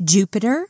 Jupiter